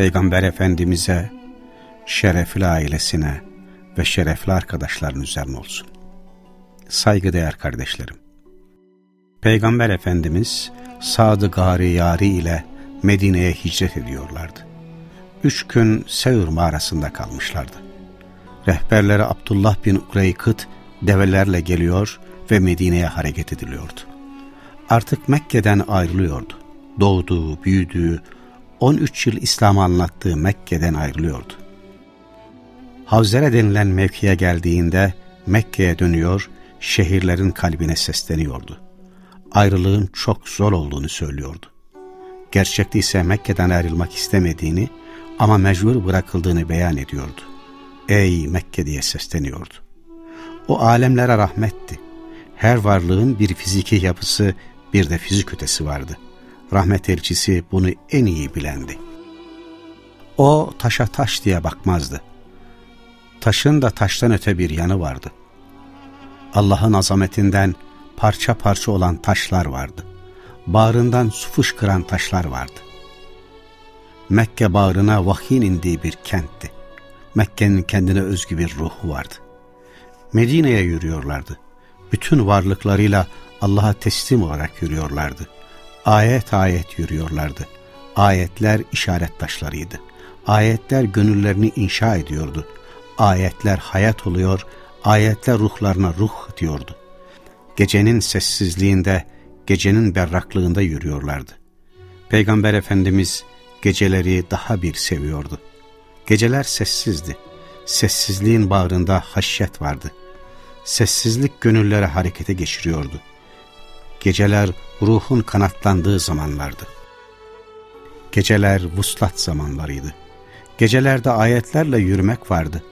Peygamber Efendimiz'e, şerefli ailesine ve şerefli arkadaşların üzerine olsun. Saygıdeğer kardeşlerim. Peygamber Efendimiz Sadı Gari Yari ile Medine'ye hicret ediyorlardı. Üç gün Sevr mağarasında kalmışlardı. Rehberleri Abdullah bin Ureykıt develerle geliyor ve Medine'ye hareket ediliyordu. Artık Mekke'den ayrılıyordu. Doğduğu, büyüdüğü, 13 yıl İslam'ı anlattığı Mekke'den ayrılıyordu. Havzere denilen mevkiye geldiğinde Mekke'ye dönüyor, şehirlerin kalbine sesleniyordu. Ayrılığın çok zor olduğunu söylüyordu. Gerçekte ise Mekke'den ayrılmak istemediğini ama mecbur bırakıldığını beyan ediyordu. Ey Mekke diye sesleniyordu. O alemlere rahmetti. Her varlığın bir fiziki yapısı, bir de fizik ötesi vardı. Rahmet elçisi bunu en iyi bilendi. O taşa taş diye bakmazdı. Taşın da taştan öte bir yanı vardı. Allah'ın azametinden parça parça olan taşlar vardı. Bağrından su fışkıran taşlar vardı. Mekke bağrına vahyin indiği bir kentti. Mekke'nin kendine özgü bir ruhu vardı. Medine'ye yürüyorlardı. Bütün varlıklarıyla Allah'a teslim olarak yürüyorlardı. Ayet ayet yürüyorlardı. Ayetler işaret taşlarıydı. Ayetler gönüllerini inşa ediyordu. Ayetler hayat oluyor, ayetler ruhlarına ruh diyordu. Gecenin sessizliğinde, gecenin berraklığında yürüyorlardı. Peygamber Efendimiz geceleri daha bir seviyordu. Geceler sessizdi. Sessizliğin bağrında haşyet vardı. Sessizlik gönülleri harekete geçiriyordu. Geceler ruhun kanatlandığı zamanlardı. Geceler vuslat zamanlarıydı. Gecelerde ayetlerle yürümek vardı.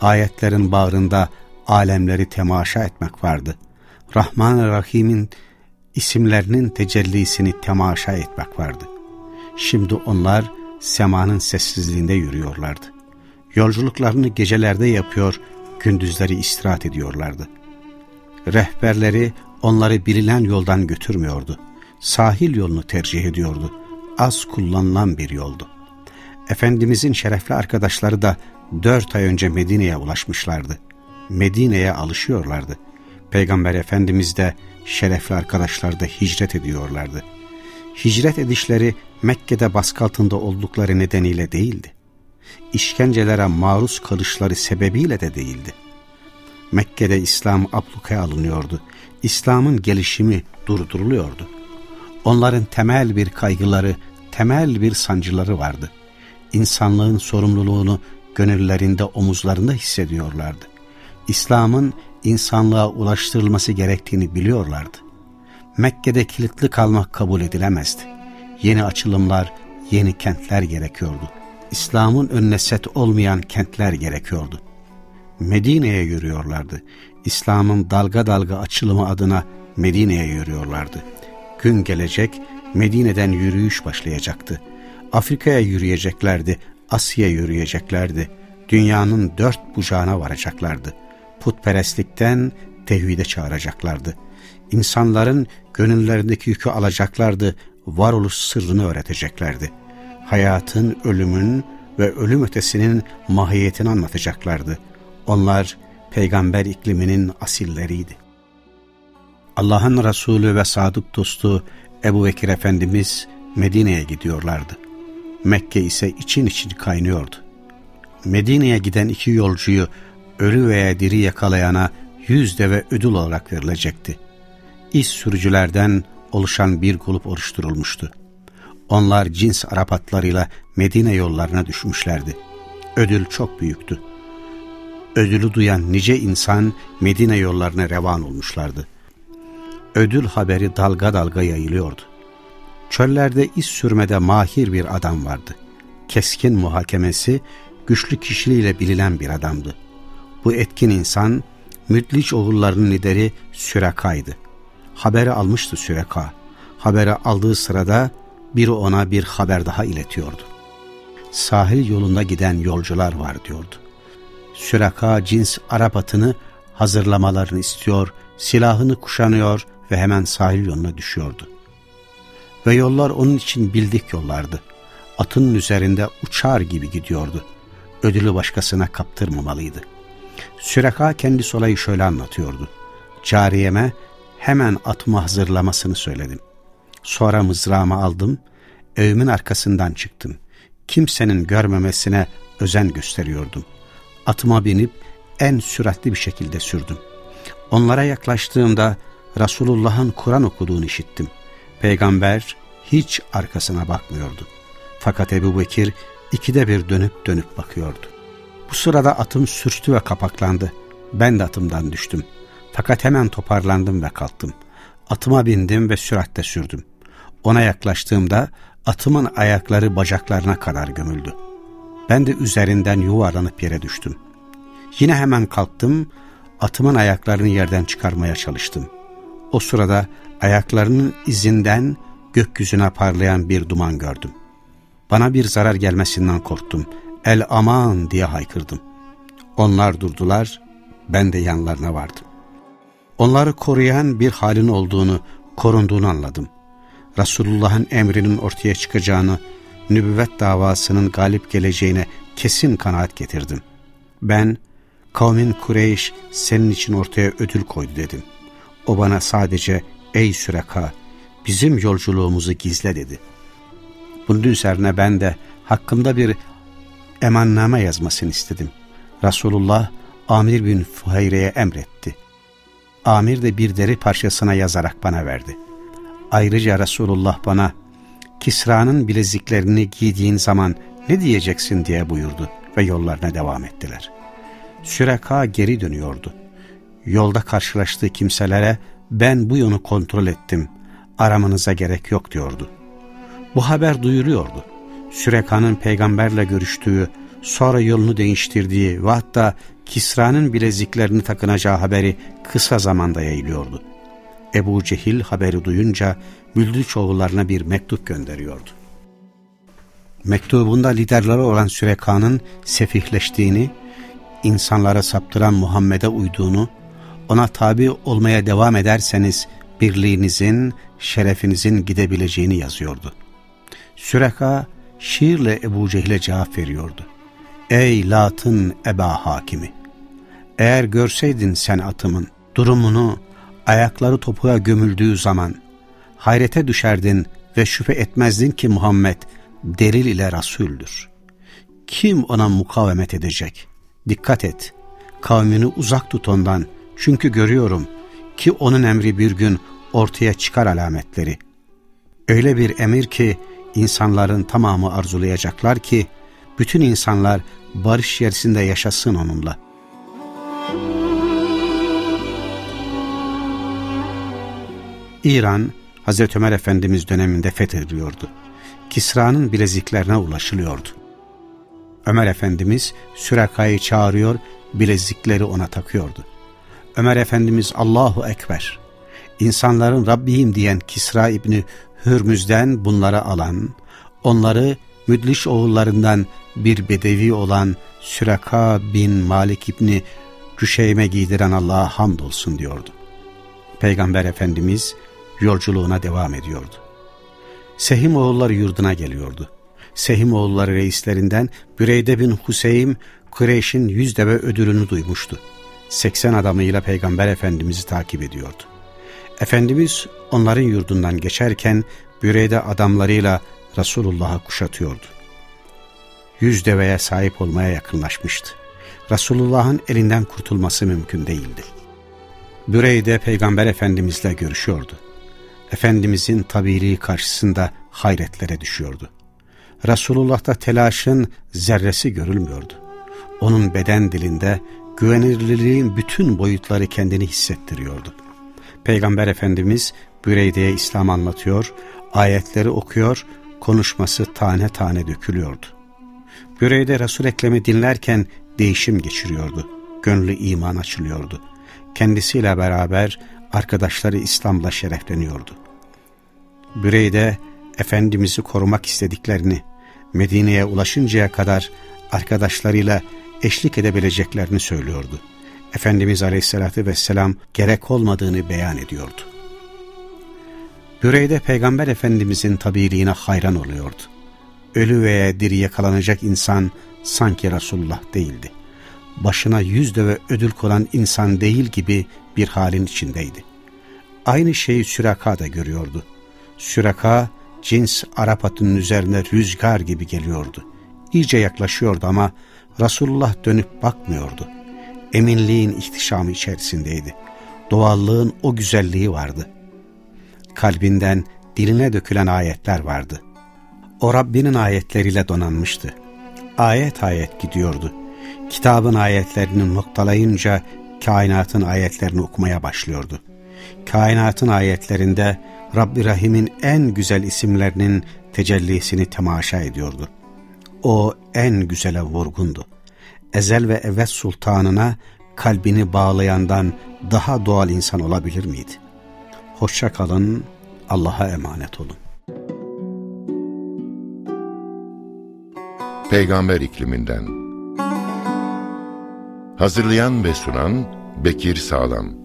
Ayetlerin bağrında alemleri temaşa etmek vardı. Rahman Rahim'in isimlerinin tecellisini temaşa etmek vardı. Şimdi onlar semanın sessizliğinde yürüyorlardı. Yolculuklarını gecelerde yapıyor, gündüzleri istirahat ediyorlardı. Rehberleri onları bilinen yoldan götürmüyordu. Sahil yolunu tercih ediyordu. Az kullanılan bir yoldu. Efendimizin şerefli arkadaşları da dört ay önce Medine'ye ulaşmışlardı. Medine'ye alışıyorlardı. Peygamber Efendimiz de şerefli arkadaşlar da hicret ediyorlardı. Hicret edişleri Mekke'de baskı altında oldukları nedeniyle değildi. İşkencelere maruz kalışları sebebiyle de değildi. Mekke'de İslam ablukaya alınıyordu. İslam'ın gelişimi durduruluyordu. Onların temel bir kaygıları, temel bir sancıları vardı. İnsanlığın sorumluluğunu gönüllerinde, omuzlarında hissediyorlardı. İslam'ın insanlığa ulaştırılması gerektiğini biliyorlardı. Mekke'de kilitli kalmak kabul edilemezdi. Yeni açılımlar, yeni kentler gerekiyordu. İslam'ın önüne set olmayan kentler gerekiyordu. Medine'ye yürüyorlardı. İslam'ın dalga dalga açılımı adına Medine'ye yürüyorlardı. Gün gelecek, Medine'den yürüyüş başlayacaktı. Afrika'ya yürüyeceklerdi, Asya'ya yürüyeceklerdi. Dünyanın dört bucağına varacaklardı. Putperestlikten tevhide çağıracaklardı. İnsanların gönüllerindeki yükü alacaklardı, varoluş sırrını öğreteceklerdi. Hayatın, ölümün ve ölüm ötesinin mahiyetini anlatacaklardı. Onlar peygamber ikliminin asilleriydi. Allah'ın Resulü ve sadık dostu Ebu Bekir Efendimiz Medine'ye gidiyorlardı. Mekke ise için için kaynıyordu. Medine'ye giden iki yolcuyu ölü veya diri yakalayana yüz deve ödül olarak verilecekti. İz sürücülerden oluşan bir grup oluşturulmuştu. Onlar cins Arap atlarıyla Medine yollarına düşmüşlerdi. Ödül çok büyüktü. Ödülü duyan nice insan Medine yollarına revan olmuşlardı. Ödül haberi dalga dalga yayılıyordu. Çöllerde iz sürmede mahir bir adam vardı. keskin muhakemesi, güçlü kişiliğiyle bilinen bir adamdı. Bu etkin insan, Müdliç oğullarının lideri Süreka'ydı. Haberi almıştı Süreka. Haberi aldığı sırada biri ona bir haber daha iletiyordu. Sahil yolunda giden yolcular var diyordu. Süreka cins Arap atını hazırlamalarını istiyor, silahını kuşanıyor ve hemen sahil yoluna düşüyordu. Ve yollar onun için bildik yollardı. Atının üzerinde uçar gibi gidiyordu. Ödülü başkasına kaptırmamalıydı. Süreka kendi olayı şöyle anlatıyordu. Cariyeme hemen atımı hazırlamasını söyledim. Sonra mızrağımı aldım, evimin arkasından çıktım. Kimsenin görmemesine özen gösteriyordum. Atıma binip en süratli bir şekilde sürdüm. Onlara yaklaştığımda Resulullah'ın Kur'an okuduğunu işittim. Peygamber hiç arkasına bakmıyordu. Fakat Ebu Bekir ikide bir dönüp dönüp bakıyordu. Bu sırada atım sürçtü ve kapaklandı. Ben de atımdan düştüm. Fakat hemen toparlandım ve kalktım. Atıma bindim ve süratle sürdüm. Ona yaklaştığımda atımın ayakları bacaklarına kadar gömüldü. Ben de üzerinden yuvarlanıp yere düştüm. Yine hemen kalktım, atımın ayaklarını yerden çıkarmaya çalıştım. O sırada ayaklarının izinden gökyüzüne parlayan bir duman gördüm. Bana bir zarar gelmesinden korktum. El aman diye haykırdım. Onlar durdular, ben de yanlarına vardım. Onları koruyan bir halin olduğunu, korunduğunu anladım. Resulullah'ın emrinin ortaya çıkacağını, nübüvvet davasının galip geleceğine kesin kanaat getirdim. Ben, kavmin Kureyş senin için ortaya ödül koydu dedim. O bana sadece, ey süreka, bizim yolculuğumuzu gizle dedi. Bunun üzerine ben de hakkımda bir emanname yazmasını istedim. Resulullah Amir bin Fuhayre'ye emretti. Amir de bir deri parçasına yazarak bana verdi. Ayrıca Resulullah bana Kisra'nın bileziklerini giydiğin zaman ne diyeceksin diye buyurdu ve yollarına devam ettiler. Süreka geri dönüyordu. Yolda karşılaştığı kimselere ben bu yolu kontrol ettim, aramanıza gerek yok diyordu. Bu haber duyuruyordu. Süreka'nın peygamberle görüştüğü, sonra yolunu değiştirdiği ve hatta Kisra'nın bileziklerini takınacağı haberi kısa zamanda yayılıyordu. Ebu Cehil haberi duyunca Müldüçoğullarına bir mektup gönderiyordu. Mektubunda liderleri olan Süreka'nın sefihleştiğini, insanlara saptıran Muhammed'e uyduğunu, ona tabi olmaya devam ederseniz birliğinizin, şerefinizin gidebileceğini yazıyordu. Süreka şiirle Ebu Cehil'e cevap veriyordu. Ey Lat'ın eba hakimi! Eğer görseydin sen atımın durumunu, ayakları topuğa gömüldüğü zaman hayrete düşerdin ve şüphe etmezdin ki Muhammed delil ile Resul'dür. Kim ona mukavemet edecek? Dikkat et, kavmini uzak tut ondan çünkü görüyorum ki onun emri bir gün ortaya çıkar alametleri. Öyle bir emir ki insanların tamamı arzulayacaklar ki bütün insanlar barış içerisinde yaşasın onunla. İran, Hazreti Ömer Efendimiz döneminde fethediliyordu. Kisra'nın bileziklerine ulaşılıyordu. Ömer Efendimiz Süreka'yı çağırıyor, bilezikleri ona takıyordu. Ömer Efendimiz Allahu Ekber, insanların Rabbiyim diyen Kisra İbni Hürmüz'den bunları alan, onları Müdliş oğullarından bir bedevi olan Süreka bin Malik İbni Cüşeym'e giydiren Allah'a hamdolsun diyordu. Peygamber Efendimiz yolculuğuna devam ediyordu. Sehim oğulları yurduna geliyordu. Sehim oğulları reislerinden Büreyde bin Huseym, Kureyş'in yüz deve ödülünü duymuştu. 80 adamıyla Peygamber Efendimiz'i takip ediyordu. Efendimiz onların yurdundan geçerken Büreyde adamlarıyla Resulullah'ı kuşatıyordu. Yüz deveye sahip olmaya yakınlaşmıştı. Resulullah'ın elinden kurtulması mümkün değildi. Büreyde Peygamber Efendimizle görüşüyordu. Efendimizin tabiriği karşısında hayretlere düşüyordu. Resulullah'ta telaşın zerresi görülmüyordu. Onun beden dilinde güvenilirliğin bütün boyutları kendini hissettiriyordu. Peygamber Efendimiz Büreyde'ye İslam anlatıyor, ayetleri okuyor, konuşması tane tane dökülüyordu. Büreyde Resul Ekrem'i dinlerken değişim geçiriyordu. Gönlü iman açılıyordu. Kendisiyle beraber arkadaşları İslam'la şerefleniyordu. Büreyde Efendimiz'i korumak istediklerini, Medine'ye ulaşıncaya kadar arkadaşlarıyla eşlik edebileceklerini söylüyordu. Efendimiz Aleyhisselatü Vesselam gerek olmadığını beyan ediyordu. Büreyde Peygamber Efendimizin tabiliğine hayran oluyordu. Ölü veya diri yakalanacak insan sanki Resulullah değildi. Başına yüz deve ödül konan insan değil gibi bir halin içindeydi. Aynı şeyi Süraka da görüyordu. Süraka, cins Arap atının üzerine rüzgar gibi geliyordu. İyice yaklaşıyordu ama Resulullah dönüp bakmıyordu. Eminliğin ihtişamı içerisindeydi. Doğallığın o güzelliği vardı. Kalbinden diline dökülen ayetler vardı. O Rabbinin ayetleriyle donanmıştı. Ayet ayet gidiyordu. Kitabın ayetlerini noktalayınca kainatın ayetlerini okumaya başlıyordu. Kainatın ayetlerinde Rabbi Rahim'in en güzel isimlerinin tecellisini temaşa ediyordu. O en güzele vurgundu. Ezel ve Evet Sultanına kalbini bağlayandan daha doğal insan olabilir miydi? Hoşça kalın, Allah'a emanet olun. Peygamber ikliminden Hazırlayan ve sunan Bekir Sağlam